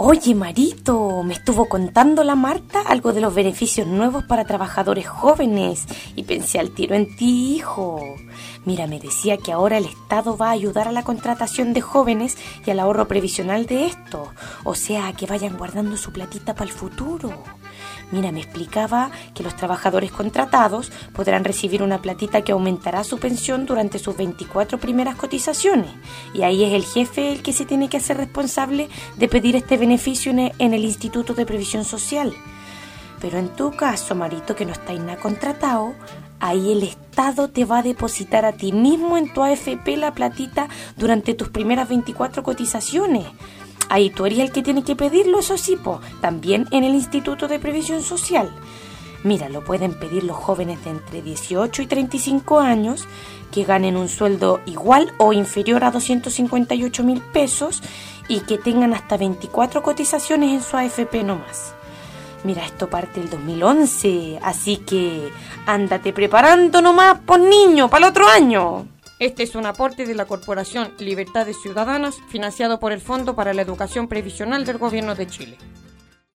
Oye, Marito, me estuvo contando la Marta algo de los beneficios nuevos para trabajadores jóvenes y pensé al tiro en ti, hijo. Mira, me decía que ahora el Estado va a ayudar a la contratación de jóvenes y al ahorro previsional de esto, o sea, que vayan guardando su platita para el futuro. Mira, me explicaba que los trabajadores contratados podrán recibir una platita que aumentará su pensión durante sus 24 primeras cotizaciones. Y ahí es el jefe el que se tiene que hacer responsable de pedir este beneficio en el Instituto de Previsión Social. Pero en tu caso, Marito, que no estáis nada contratado, ahí el Estado te va a depositar a ti mismo en tu AFP la platita durante tus primeras 24 cotizaciones. Ahí tú eres el que tiene que pedirlo, eso sí, también en el Instituto de Previsión Social. Mira, lo pueden pedir los jóvenes de entre 18 y 35 años que ganen un sueldo igual o inferior a 258 mil pesos y que tengan hasta 24 cotizaciones en su AFP nomás. Mira, esto parte del 2011, así que ándate preparando nomás, por niño, para el otro año. Este es un aporte de la Corporación Libertades Ciudadanas financiado por el Fondo para la Educación Previsional del Gobierno de Chile.